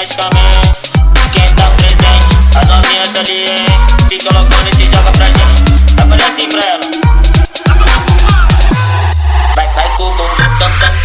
nesse caminho. Quem tá presente, as novinhas ali, hein? Fica loucura e se joga pra gente. Aparece pra ela. Vai, vai, cubo, tam.